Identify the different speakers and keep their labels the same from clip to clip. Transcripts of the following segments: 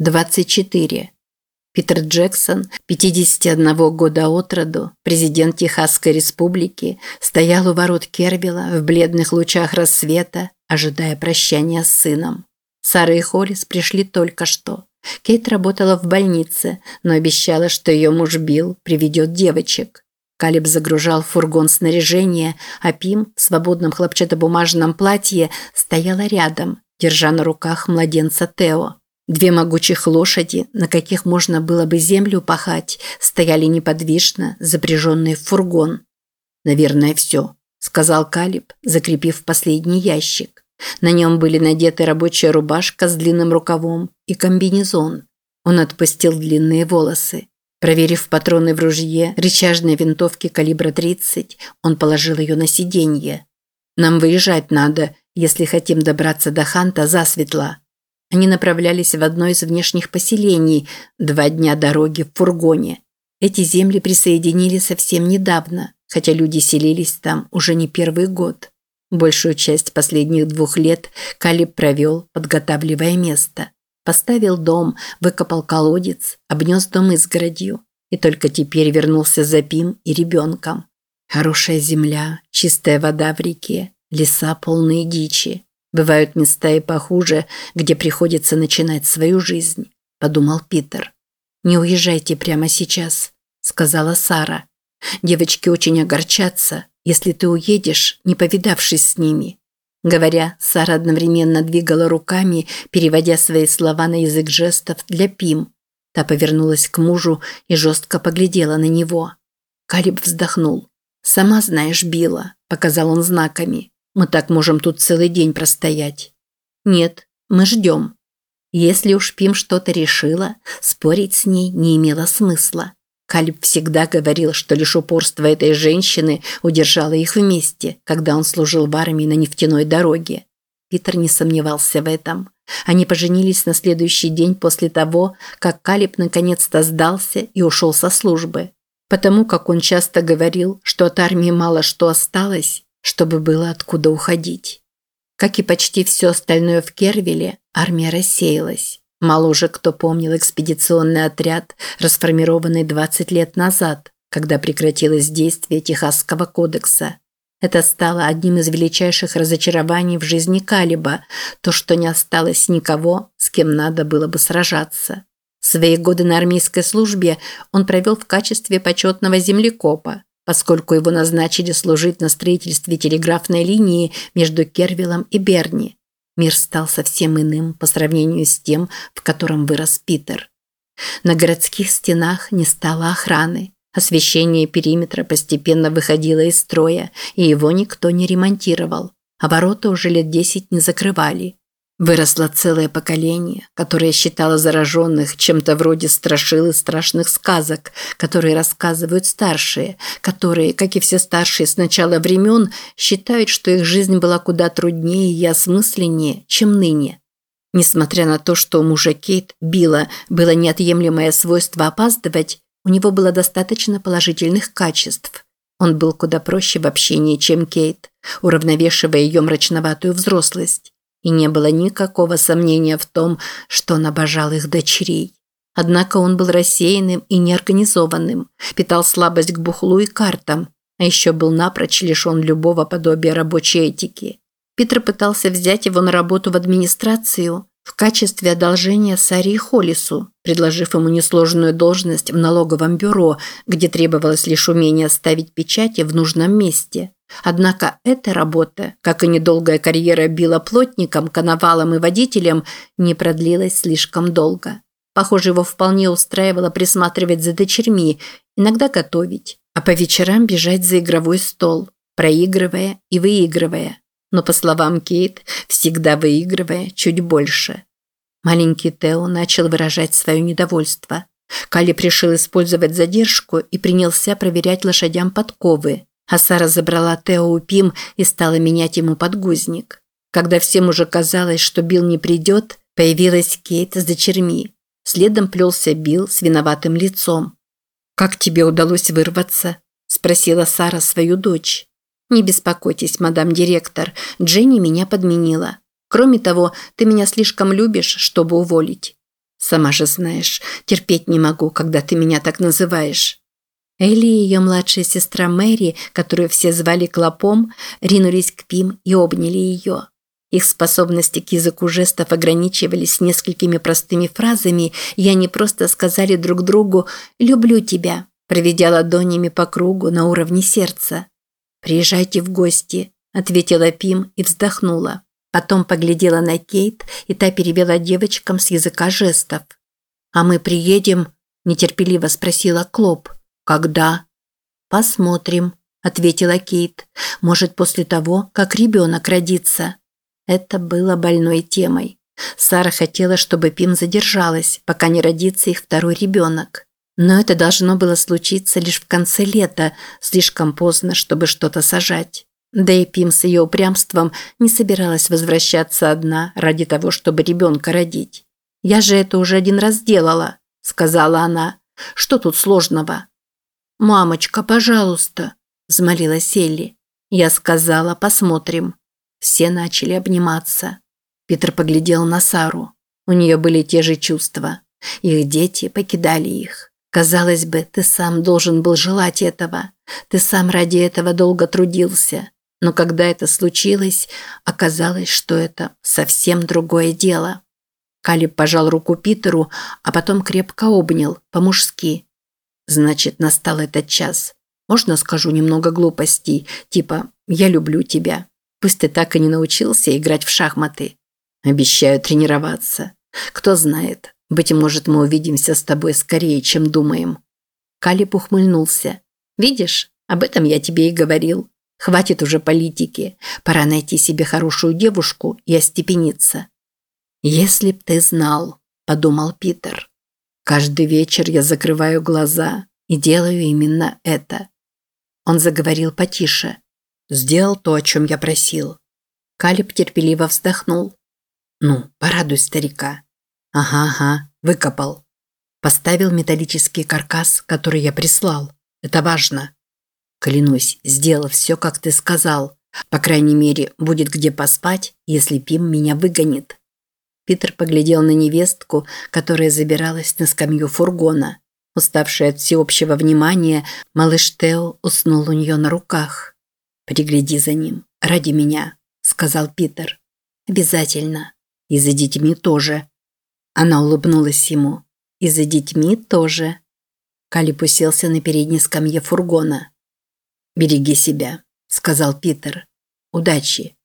Speaker 1: 24. Питер Джексон, 51 года от роду, президент Техасской республики, стоял у ворот Кервилла в бледных лучах рассвета, ожидая прощания с сыном. Сара и Холлис пришли только что. Кейт работала в больнице, но обещала, что ее муж Билл приведет девочек. Калиб загружал фургон снаряжение, а Пим в свободном хлопчатобумажном платье стояла рядом, держа на руках младенца Тео. Две могучих лошади, на каких можно было бы землю пахать, стояли неподвижно, запряженные в фургон. «Наверное, все», – сказал Калиб, закрепив последний ящик. На нем были надеты рабочая рубашка с длинным рукавом и комбинезон. Он отпустил длинные волосы. Проверив патроны в ружье рычажной винтовки калибра 30, он положил ее на сиденье. «Нам выезжать надо, если хотим добраться до Ханта засветло», они направлялись в одно из внешних поселений, два дня дороги в фургоне. Эти земли присоединили совсем недавно, хотя люди селились там уже не первый год. Большую часть последних двух лет Калиб провел, подготавливая место. Поставил дом, выкопал колодец, обнес дом изгородью. И только теперь вернулся за Пим и ребенком. Хорошая земля, чистая вода в реке, леса полные дичи. Бывают места и похуже, где приходится начинать свою жизнь, подумал Питер. Не уезжайте прямо сейчас, сказала Сара. Девочки очень огорчатся, если ты уедешь, не повидавшись с ними. Говоря, Сара одновременно двигала руками, переводя свои слова на язык жестов для Пим. Та повернулась к мужу и жестко поглядела на него. Калиб вздохнул. «Сама знаешь, Билла», – показал он знаками. Мы так можем тут целый день простоять. Нет, мы ждем. Если уж Пим что-то решила, спорить с ней не имело смысла. Калиб всегда говорил, что лишь упорство этой женщины удержало их вместе, когда он служил в армии на нефтяной дороге. Питер не сомневался в этом. Они поженились на следующий день после того, как Калиб наконец-то сдался и ушел со службы. Потому как он часто говорил, что от армии мало что осталось, чтобы было откуда уходить. Как и почти все остальное в Кервиле, армия рассеялась. Мало уже кто помнил экспедиционный отряд, расформированный 20 лет назад, когда прекратилось действие Техасского кодекса. Это стало одним из величайших разочарований в жизни Калиба, то, что не осталось никого, с кем надо было бы сражаться. Свои годы на армейской службе он провел в качестве почетного землекопа, поскольку его назначили служить на строительстве телеграфной линии между Кервиллом и Берни. Мир стал совсем иным по сравнению с тем, в котором вырос Питер. На городских стенах не стало охраны. Освещение периметра постепенно выходило из строя, и его никто не ремонтировал, а ворота уже лет десять не закрывали. Выросло целое поколение, которое считало зараженных чем-то вроде страшил и страшных сказок, которые рассказывают старшие, которые, как и все старшие с начала времен, считают, что их жизнь была куда труднее и осмысленнее, чем ныне. Несмотря на то, что у мужа Кейт Билла было неотъемлемое свойство опаздывать, у него было достаточно положительных качеств. Он был куда проще в общении, чем Кейт, уравновешивая ее мрачноватую взрослость и не было никакого сомнения в том, что он обожал их дочерей. Однако он был рассеянным и неорганизованным, питал слабость к бухлу и картам, а еще был напрочь лишен любого подобия рабочей этики. Питер пытался взять его на работу в администрацию в качестве одолжения Сари Холлису, предложив ему несложную должность в налоговом бюро, где требовалось лишь умение ставить печати в нужном месте. Однако эта работа, как и недолгая карьера Билла плотником, коновалом и водителем, не продлилась слишком долго. Похоже, его вполне устраивало присматривать за дочерьми, иногда готовить, а по вечерам бежать за игровой стол, проигрывая и выигрывая. Но, по словам Кейт, всегда выигрывая чуть больше. Маленький Тео начал выражать свое недовольство. Кали решил использовать задержку и принялся проверять лошадям подковы – а Сара забрала Тео у Пим и стала менять ему подгузник. Когда всем уже казалось, что Билл не придет, появилась Кейт с дочерьми. Следом плелся Билл с виноватым лицом. «Как тебе удалось вырваться?» – спросила Сара свою дочь. «Не беспокойтесь, мадам директор, Дженни меня подменила. Кроме того, ты меня слишком любишь, чтобы уволить». Сама же знаешь, терпеть не могу, когда ты меня так называешь. Элли и ее младшая сестра Мэри, которую все звали Клопом, ринулись к Пим и обняли ее. Их способности к языку жестов ограничивались несколькими простыми фразами, и они просто сказали друг другу «люблю тебя», проведя ладонями по кругу на уровне сердца. «Приезжайте в гости», – ответила Пим и вздохнула. Потом поглядела на Кейт, и та перевела девочкам с языка жестов. «А мы приедем?» – нетерпеливо спросила Клоп. «Когда?» «Посмотрим», – ответила Кейт. «Может, после того, как ребенок родится». Это было больной темой. Сара хотела, чтобы Пим задержалась, пока не родится их второй ребенок. Но это должно было случиться лишь в конце лета, слишком поздно, чтобы что-то сажать. Да и Пим с ее упрямством не собиралась возвращаться одна ради того, чтобы ребенка родить. «Я же это уже один раз делала», – сказала она. «Что тут сложного?» «Мамочка, пожалуйста», – взмолилась Элли. Я сказала, посмотрим. Все начали обниматься. Питер поглядел на Сару. У нее были те же чувства. Их дети покидали их. Казалось бы, ты сам должен был желать этого. Ты сам ради этого долго трудился. Но когда это случилось, оказалось, что это совсем другое дело. Калиб пожал руку Питеру, а потом крепко обнял, по-мужски. Значит, настал этот час. Можно скажу немного глупостей, типа «я люблю тебя». Пусть ты так и не научился играть в шахматы. Обещаю тренироваться. Кто знает, быть может, мы увидимся с тобой скорее, чем думаем. Калиб ухмыльнулся. Видишь, об этом я тебе и говорил. Хватит уже политики. Пора найти себе хорошую девушку и остепениться. Если б ты знал, подумал Питер. Каждый вечер я закрываю глаза и делаю именно это. Он заговорил потише. Сделал то, о чем я просил. Калиб терпеливо вздохнул. Ну, порадуй старика. Ага, ага, выкопал. Поставил металлический каркас, который я прислал. Это важно. Клянусь, сделал все, как ты сказал. По крайней мере, будет где поспать, если Пим меня выгонит. Питер поглядел на невестку, которая забиралась на скамью фургона. Уставший от всеобщего внимания, малыш Тео уснул у нее на руках. «Пригляди за ним, ради меня», – сказал Питер. «Обязательно. И за детьми тоже». Она улыбнулась ему. «И за детьми тоже». Калиб уселся на передней скамье фургона. «Береги себя», – сказал Питер. «Удачи».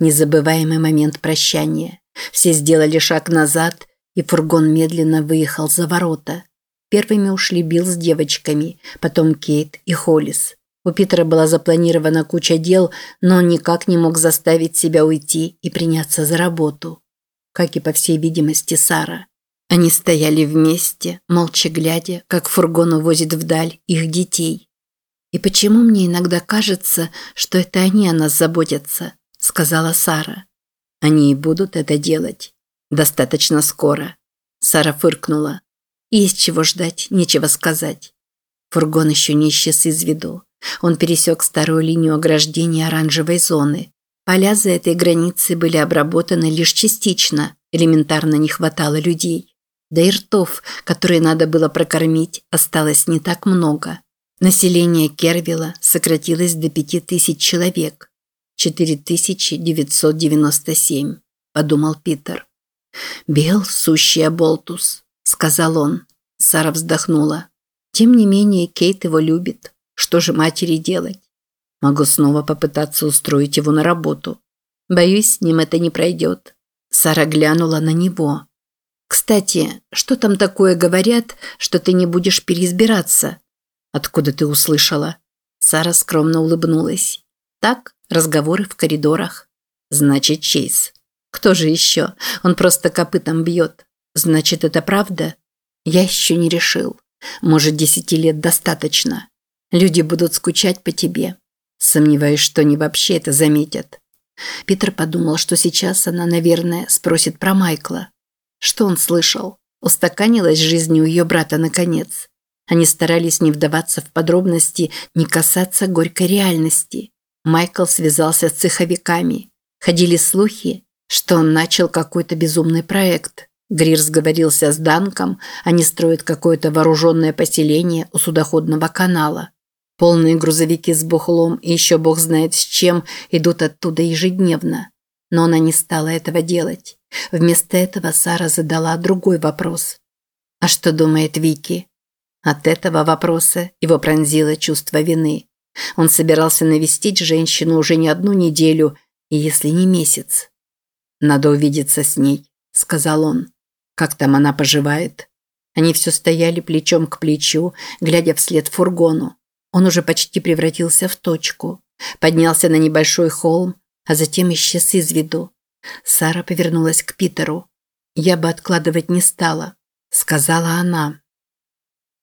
Speaker 1: Незабываемый момент прощания. Все сделали шаг назад, и фургон медленно выехал за ворота. Первыми ушли Билл с девочками, потом Кейт и Холлис. У Питера была запланирована куча дел, но он никак не мог заставить себя уйти и приняться за работу. Как и, по всей видимости, Сара. Они стояли вместе, молча глядя, как фургон увозит вдаль их детей. «И почему мне иногда кажется, что это они о нас заботятся?» – сказала Сара. «Они и будут это делать. Достаточно скоро». Сара фыркнула. «Есть чего ждать, нечего сказать». Фургон еще не исчез из виду. Он пересек старую линию ограждения оранжевой зоны. Поля за этой границей были обработаны лишь частично, элементарно не хватало людей. Да и ртов, которые надо было прокормить, осталось не так много. Население Кервилла сократилось до 5000 человек. 4997, подумал Питер. «Бел, сущий оболтус», – сказал он. Сара вздохнула. Тем не менее, Кейт его любит. Что же матери делать? Могу снова попытаться устроить его на работу. Боюсь, с ним это не пройдет. Сара глянула на него. «Кстати, что там такое говорят, что ты не будешь переизбираться?» Откуда ты услышала? Сара скромно улыбнулась. Так, разговоры в коридорах. Значит, Чейз. Кто же еще? Он просто копытом бьет. Значит, это правда? Я еще не решил. Может, десяти лет достаточно. Люди будут скучать по тебе. Сомневаюсь, что они вообще это заметят. Питер подумал, что сейчас она, наверное, спросит про Майкла. Что он слышал? Устаканилась жизнь у ее брата наконец. Они старались не вдаваться в подробности, не касаться горькой реальности. Майкл связался с цеховиками. Ходили слухи, что он начал какой-то безумный проект. Грир сговорился с Данком, они строят какое-то вооруженное поселение у судоходного канала. Полные грузовики с бухлом и еще бог знает с чем идут оттуда ежедневно. Но она не стала этого делать. Вместо этого Сара задала другой вопрос. «А что думает Вики?» От этого вопроса его пронзило чувство вины. Он собирался навестить женщину уже не одну неделю, и если не месяц. «Надо увидеться с ней», – сказал он. «Как там она поживает?» Они все стояли плечом к плечу, глядя вслед фургону. Он уже почти превратился в точку. Поднялся на небольшой холм, а затем исчез из виду. Сара повернулась к Питеру. «Я бы откладывать не стала», – сказала она.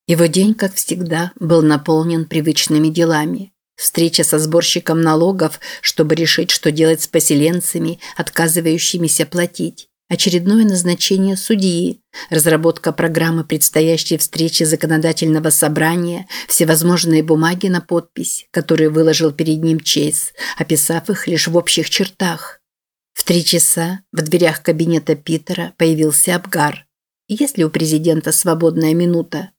Speaker 1: Его день, как всегда, был наполнен привычными делами. Встреча со сборщиком налогов, чтобы решить, что делать с поселенцами, отказывающимися платить. Очередное назначение судьи, разработка программы предстоящей встречи законодательного собрания, всевозможные бумаги на подпись, которые выложил перед ним Чейз, описав их лишь в общих чертах. В три часа в дверях кабинета Питера появился Абгар. Есть ли у президента свободная минута?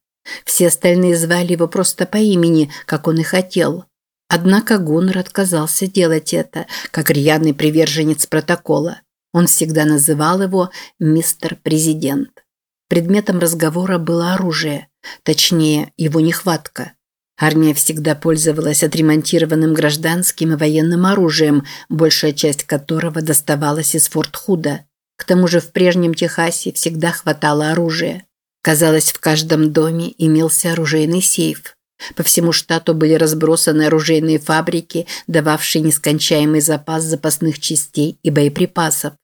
Speaker 1: Все остальные звали его просто по имени, как он и хотел. Однако Гуннер отказался делать это, как рьяный приверженец протокола. Он всегда называл его «мистер президент». Предметом разговора было оружие, точнее, его нехватка. Армия всегда пользовалась отремонтированным гражданским и военным оружием, большая часть которого доставалась из Форт Худа. К тому же в прежнем Техасе всегда хватало оружия. Казалось, в каждом доме имелся оружейный сейф. По всему штату были разбросаны оружейные фабрики, дававшие нескончаемый запас запасных частей и боеприпасов.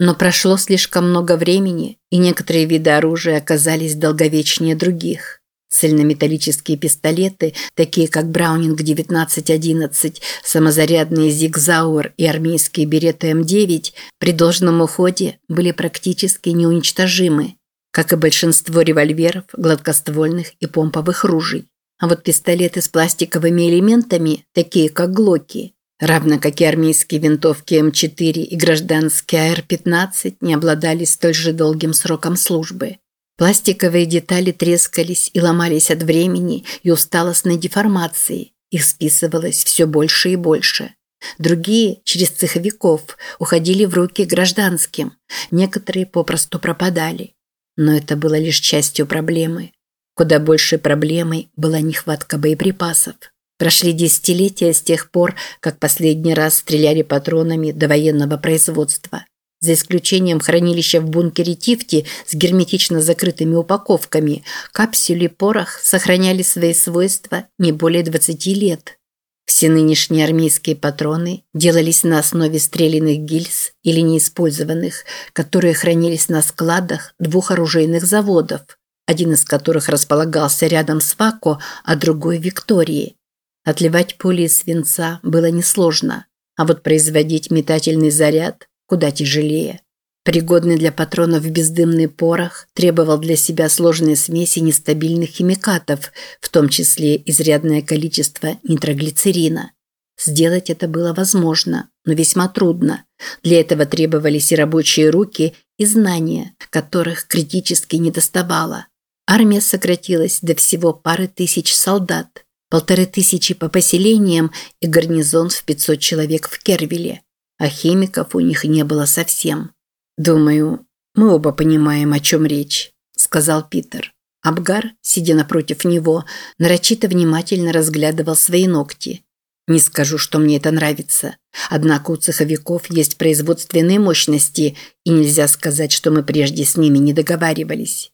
Speaker 1: Но прошло слишком много времени, и некоторые виды оружия оказались долговечнее других. Цельнометаллические пистолеты, такие как Браунинг 1911, самозарядные Зигзауэр и армейские Береты М9, при должном уходе были практически неуничтожимы как и большинство револьверов, гладкоствольных и помповых ружей. А вот пистолеты с пластиковыми элементами, такие как глоки, равно как и армейские винтовки М4 и гражданские АР-15, не обладали столь же долгим сроком службы. Пластиковые детали трескались и ломались от времени и усталостной деформации. Их списывалось все больше и больше. Другие, через цеховиков, уходили в руки гражданским. Некоторые попросту пропадали. Но это было лишь частью проблемы. Куда большей проблемой была нехватка боеприпасов. Прошли десятилетия с тех пор, как последний раз стреляли патронами до военного производства. За исключением хранилища в бункере Тифти с герметично закрытыми упаковками, капсюли порох сохраняли свои свойства не более 20 лет. Все нынешние армейские патроны делались на основе стрелянных гильз или неиспользованных, которые хранились на складах двух оружейных заводов, один из которых располагался рядом с Вако, а другой – Виктории. Отливать пули из свинца было несложно, а вот производить метательный заряд куда тяжелее. Пригодный для патронов бездымный порох требовал для себя сложные смеси нестабильных химикатов, в том числе изрядное количество нитроглицерина. Сделать это было возможно, но весьма трудно. Для этого требовались и рабочие руки, и знания, которых критически недоставало. Армия сократилась до всего пары тысяч солдат, полторы тысячи по поселениям и гарнизон в 500 человек в Кервиле. А химиков у них не было совсем. «Думаю, мы оба понимаем, о чем речь», – сказал Питер. Абгар, сидя напротив него, нарочито внимательно разглядывал свои ногти. «Не скажу, что мне это нравится. Однако у цеховиков есть производственные мощности, и нельзя сказать, что мы прежде с ними не договаривались.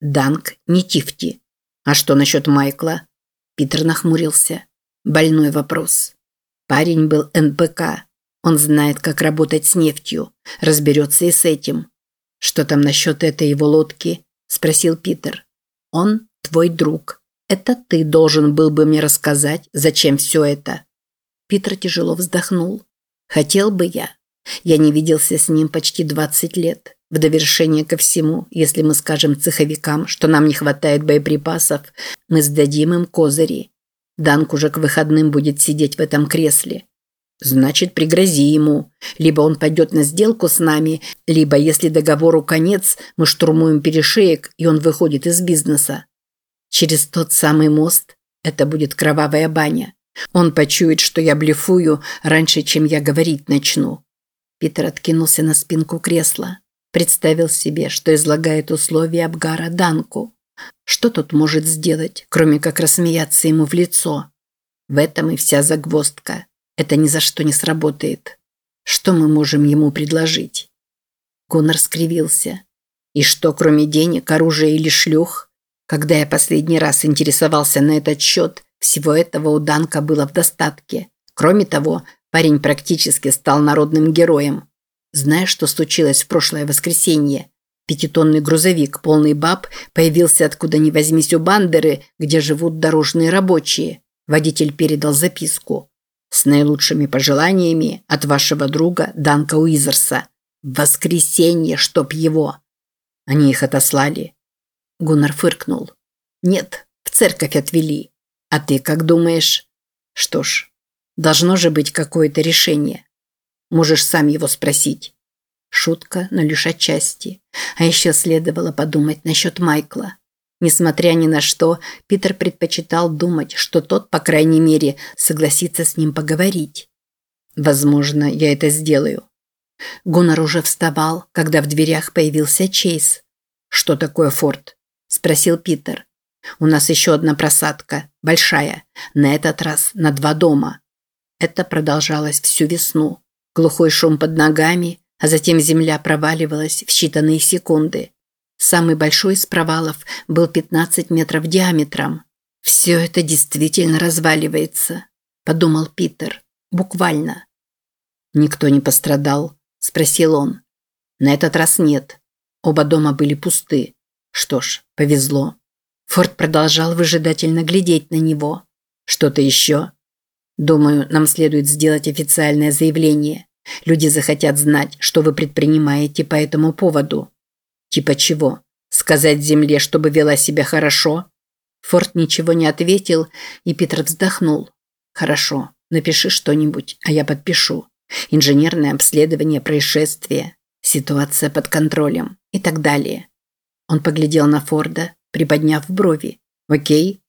Speaker 1: Данк не Тифти. А что насчет Майкла?» Питер нахмурился. Больной вопрос. Парень был НПК, он знает, как работать с нефтью, разберется и с этим. Что там насчет этой его лодки? Спросил Питер. Он твой друг. Это ты должен был бы мне рассказать, зачем все это. Питер тяжело вздохнул. Хотел бы я. Я не виделся с ним почти 20 лет. В довершение ко всему, если мы скажем цеховикам, что нам не хватает боеприпасов, мы сдадим им козыри. Данк уже к выходным будет сидеть в этом кресле. Значит, пригрози ему. Либо он пойдет на сделку с нами, либо, если договору конец, мы штурмуем перешеек, и он выходит из бизнеса. Через тот самый мост это будет кровавая баня. Он почует, что я блефую раньше, чем я говорить начну. Питер откинулся на спинку кресла. Представил себе, что излагает условия Абгара Данку. Что тот может сделать, кроме как рассмеяться ему в лицо? В этом и вся загвоздка. Это ни за что не сработает. Что мы можем ему предложить? Гуннар скривился. И что, кроме денег, оружия или шлюх? Когда я последний раз интересовался на этот счет, всего этого у Данка было в достатке. Кроме того, парень практически стал народным героем. Знаешь, что случилось в прошлое воскресенье? Пятитонный грузовик, полный баб, появился откуда ни возьмись у Бандеры, где живут дорожные рабочие. Водитель передал записку. С наилучшими пожеланиями от вашего друга Данка Уизерса. Воскресенье, чтоб его. Они их отослали. Гуннар фыркнул. Нет, в церковь отвели. А ты как думаешь? Что ж, должно же быть какое-то решение. Можешь сам его спросить. Шутка, но лишь отчасти. А еще следовало подумать насчет Майкла. Несмотря ни на что, Питер предпочитал думать, что тот, по крайней мере, согласится с ним поговорить. Возможно, я это сделаю. Гуннар уже вставал, когда в дверях появился Чейз. «Что такое форт?» – спросил Питер. У нас еще одна просадка, большая, на этот раз на два дома. Это продолжалось всю весну. Глухой шум под ногами, а затем земля проваливалась в считанные секунды. Самый большой из провалов был 15 метров диаметром. «Все это действительно разваливается», – подумал Питер. «Буквально». «Никто не пострадал?» – спросил он. «На этот раз нет. Оба дома были пусты. Что ж, повезло». Форд продолжал выжидательно глядеть на него. «Что-то еще?» «Думаю, нам следует сделать официальное заявление. Люди захотят знать, что вы предпринимаете по этому поводу». «Типа чего? Сказать земле, чтобы вела себя хорошо?» Форд ничего не ответил, и Питер вздохнул. «Хорошо, напиши что-нибудь, а я подпишу. Инженерное обследование происшествия, ситуация под контролем и так далее». Он поглядел на Форда, приподняв брови. «Окей?»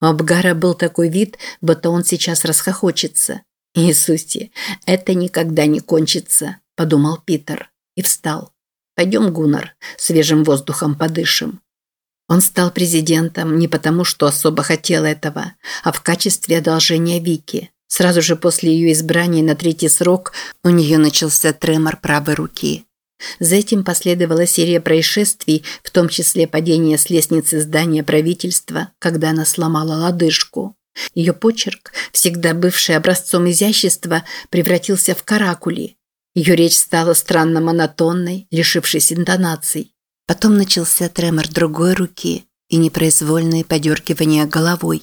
Speaker 1: У Абгара был такой вид, будто он сейчас расхохочется. «Иисусе, это никогда не кончится», – подумал Питер и встал. «Пойдем, Гуннар, свежим воздухом подышим». Он стал президентом не потому, что особо хотел этого, а в качестве одолжения Вики. Сразу же после ее избрания на третий срок у нее начался тремор правой руки. За этим последовала серия происшествий, в том числе падение с лестницы здания правительства, когда она сломала лодыжку. Ее почерк, всегда бывший образцом изящества, превратился в каракули. Ее речь стала странно монотонной, лишившись интонаций. Потом начался тремор другой руки и непроизвольные подергивания головой.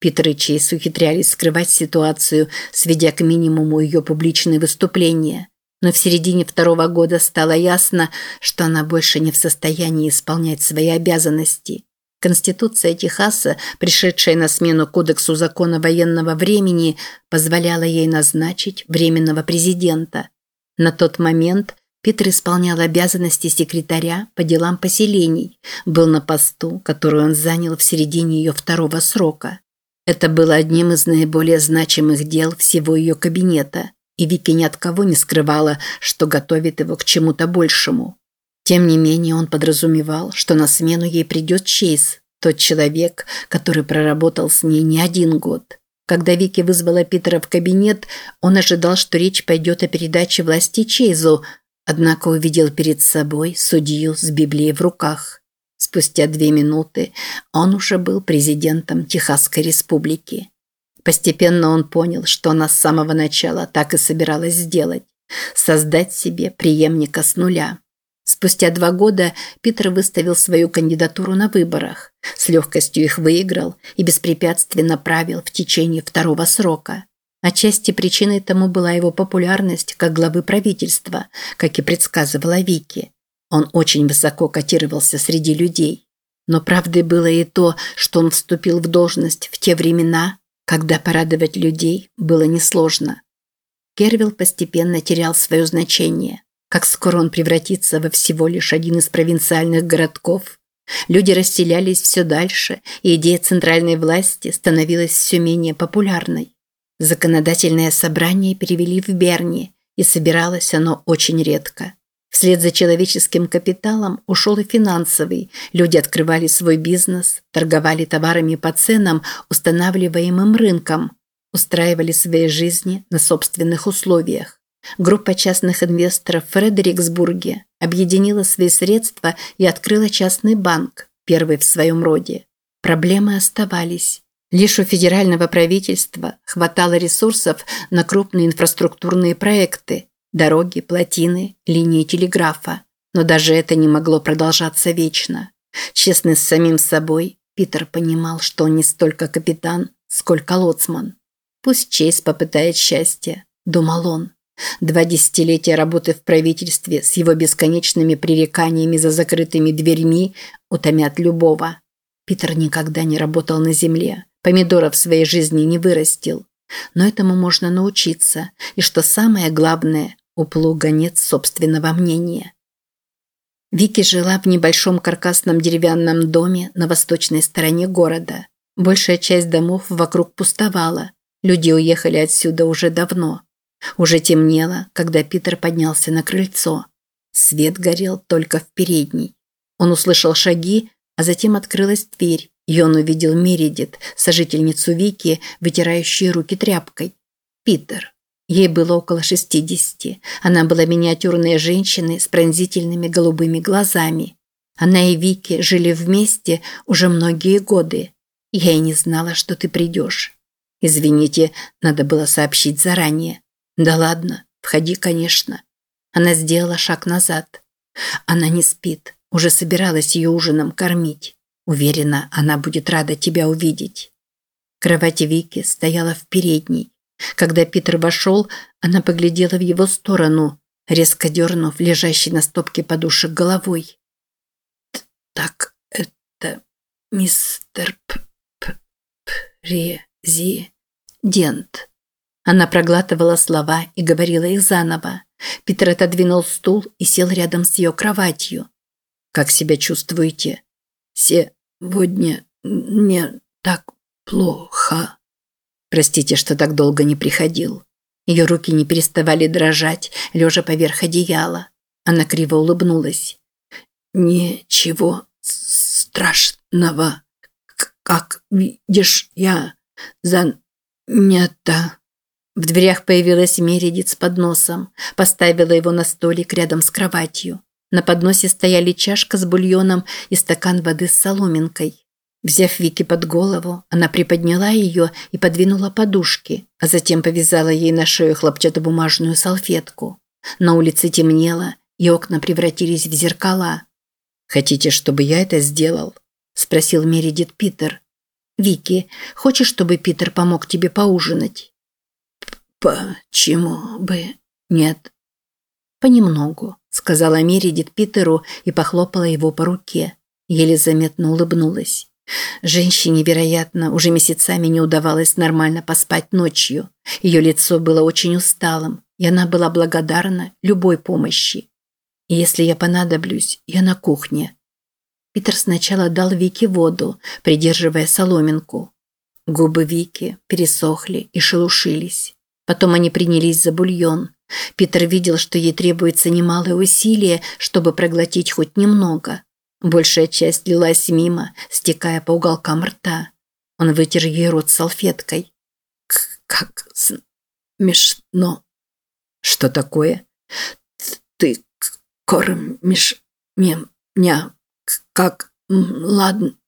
Speaker 1: Питер и Чейз ухитрялись скрывать ситуацию, сведя к минимуму ее публичные выступления – но в середине второго года стало ясно, что она больше не в состоянии исполнять свои обязанности. Конституция Техаса, пришедшая на смену Кодексу закона военного времени, позволяла ей назначить временного президента. На тот момент Питер исполнял обязанности секретаря по делам поселений, был на посту, который он занял в середине ее второго срока. Это было одним из наиболее значимых дел всего ее кабинета – и Вики ни от кого не скрывала, что готовит его к чему-то большему. Тем не менее, он подразумевал, что на смену ей придет Чейз, тот человек, который проработал с ней не один год. Когда Вики вызвала Питера в кабинет, он ожидал, что речь пойдет о передаче власти Чейзу, однако увидел перед собой судью с Библией в руках. Спустя две минуты он уже был президентом Техасской республики. Постепенно он понял, что она с самого начала так и собиралась сделать – создать себе преемника с нуля. Спустя два года Питер выставил свою кандидатуру на выборах, с легкостью их выиграл и беспрепятственно правил в течение второго срока. Отчасти причиной тому была его популярность как главы правительства, как и предсказывала Вики. Он очень высоко котировался среди людей. Но правдой было и то, что он вступил в должность в те времена, когда порадовать людей было несложно. Кервилл постепенно терял свое значение. Как скоро он превратится во всего лишь один из провинциальных городков. Люди расселялись все дальше, и идея центральной власти становилась все менее популярной. Законодательное собрание перевели в Берни, и собиралось оно очень редко. Вслед за человеческим капиталом ушел и финансовый. Люди открывали свой бизнес, торговали товарами по ценам, устанавливаемым рынком, устраивали свои жизни на собственных условиях. Группа частных инвесторов в Фредериксбурге объединила свои средства и открыла частный банк, первый в своем роде. Проблемы оставались. Лишь у федерального правительства хватало ресурсов на крупные инфраструктурные проекты – дороги, плотины, линии телеграфа. Но даже это не могло продолжаться вечно. Честный с самим собой, Питер понимал, что он не столько капитан, сколько лоцман. Пусть Чейз попытает счастье, думал он. Два десятилетия работы в правительстве с его бесконечными пререканиями за закрытыми дверьми утомят любого. Питер никогда не работал на земле, помидоров в своей жизни не вырастил. Но этому можно научиться, и что самое главное, у плуга нет собственного мнения. Вики жила в небольшом каркасном деревянном доме на восточной стороне города. Большая часть домов вокруг пустовала. Люди уехали отсюда уже давно. Уже темнело, когда Питер поднялся на крыльцо. Свет горел только в передней. Он услышал шаги, а затем открылась дверь, и он увидел Мередит, сожительницу Вики, вытирающую руки тряпкой. Питер. Ей было около шестидесяти. Она была миниатюрной женщиной с пронзительными голубыми глазами. Она и Вики жили вместе уже многие годы. Я и не знала, что ты придешь. Извините, надо было сообщить заранее. Да ладно, входи, конечно. Она сделала шаг назад. Она не спит, уже собиралась ее ужином кормить. Уверена, она будет рада тебя увидеть. Кровать Вики стояла в передней. Когда Питер вошел, она поглядела в его сторону, резко дернув лежащий на стопке подушек головой. «Так это мистер П -п Президент». Она проглатывала слова и говорила их заново. Питер отодвинул стул и сел рядом с ее кроватью. «Как себя чувствуете?» «Сегодня не так плохо». «Простите, что так долго не приходил». Ее руки не переставали дрожать, лежа поверх одеяла. Она криво улыбнулась. «Ничего страшного. Как видишь, я занята». В дверях появилась Мередит с подносом, поставила его на столик рядом с кроватью. На подносе стояли чашка с бульоном и стакан воды с соломинкой. Взяв Вики под голову, она приподняла ее и подвинула подушки, а затем повязала ей на шею хлопчатобумажную салфетку. На улице темнело, и окна превратились в зеркала. «Хотите, чтобы я это сделал?» – спросил Мередит Питер. «Вики, хочешь, чтобы Питер помог тебе поужинать?» «Почему бы нет?» «Понемногу», – сказала Мередит Питеру и похлопала его по руке. Еле заметно улыбнулась. Женщине, вероятно, уже месяцами не удавалось нормально поспать ночью. Ее лицо было очень усталым, и она была благодарна любой помощи. Если я понадоблюсь, я на кухне. Питер сначала дал Вике воду, придерживая соломинку. Губы Вики пересохли и шелушились. Потом они принялись за бульон. Питер видел, что ей требуется немалое усилие, чтобы проглотить хоть немного. Большая часть лилась мимо, стекая по уголкам рта. Он вытер ей рот салфеткой. «Как смешно!» «Что такое?» «Ты кормишь меня как младенца!»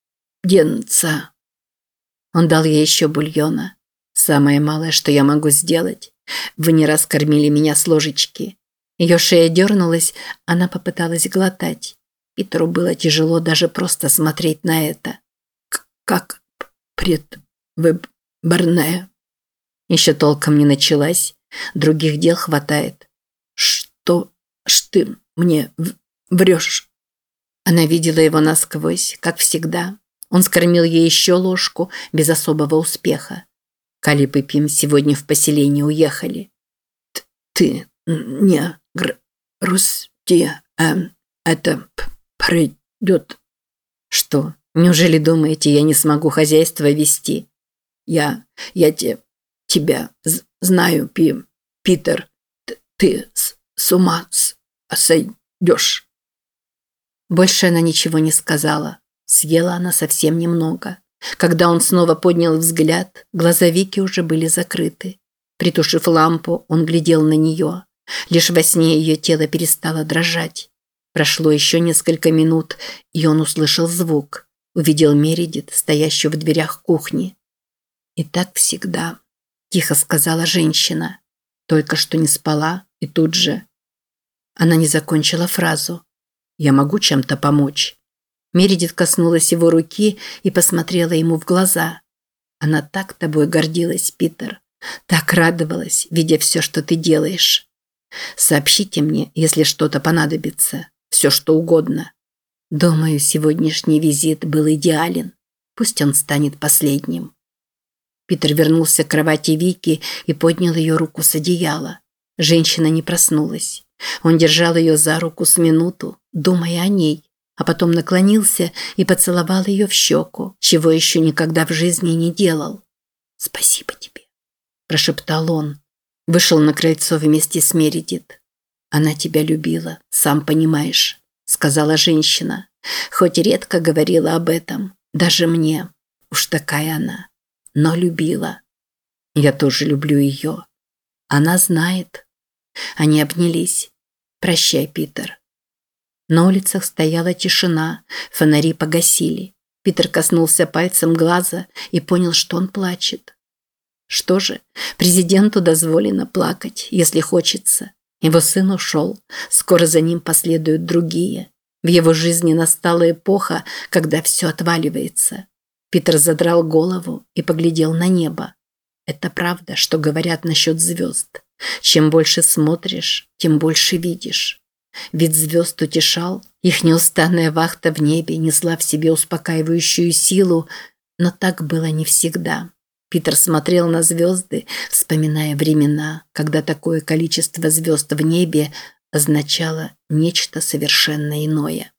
Speaker 1: Он дал ей еще бульона. Самое малое, что я могу сделать. Вы не раз кормили меня с ложечки. Ее шея дернулась, она попыталась глотать. Питеру было тяжело даже просто смотреть на это. Как предвыборная. Еще толком не началась. Других дел хватает. Что ж ты мне врешь? Она видела его насквозь, как всегда. Он скормил ей еще ложку без особого успеха. Калип и Пим сегодня в поселение уехали.
Speaker 2: ты не грусти, а это пройдет.
Speaker 1: Что, неужели думаете, я не смогу хозяйство вести?
Speaker 2: Я, я те, тебя знаю, Пи, Питер. Ты с, с ума сойдешь.
Speaker 1: Больше она ничего не сказала. Съела она совсем немного. Когда он снова поднял взгляд, глаза Вики уже были закрыты. Притушив лампу, он глядел на нее. Лишь во сне ее тело перестало дрожать. Прошло еще несколько минут, и он услышал звук. Увидел Мередит, стоящую в дверях кухни. «И так всегда», – тихо сказала женщина. Только что не спала, и тут же. Она не закончила фразу. «Я могу чем-то помочь?» Мередит коснулась его руки и посмотрела ему в глаза. «Она так тобой гордилась, Питер. Так радовалась, видя все, что ты делаешь. Сообщите мне, если что-то понадобится. Все, что угодно. Думаю, сегодняшний визит был идеален. Пусть он станет последним». Питер вернулся к кровати Вики и поднял ее руку с одеяла. Женщина не проснулась. Он держал ее за руку с минуту, думая о ней, а потом наклонился и поцеловал ее в щеку, чего еще никогда в жизни не делал. «Спасибо тебе», – прошептал он. Вышел на крыльцо вместе с Мередит. «Она тебя любила, сам понимаешь», – сказала женщина. Хоть редко говорила об этом, даже мне. Уж такая она. Но любила. Я тоже люблю ее. Она знает. Они обнялись. «Прощай, Питер». На улицах стояла тишина, фонари погасили. Питер коснулся пальцем глаза и понял, что он плачет. Что же, президенту дозволено плакать, если хочется. Его сын ушел, скоро за ним последуют другие. В его жизни настала эпоха, когда все отваливается. Питер задрал голову и поглядел на небо. Это правда, что говорят насчет звезд. Чем больше смотришь, тем больше видишь. Вид звезд утешал, их неустанная вахта в небе несла в себе успокаивающую силу, но так было не всегда. Питер смотрел на звезды, вспоминая времена, когда такое количество звезд в небе означало нечто совершенно иное.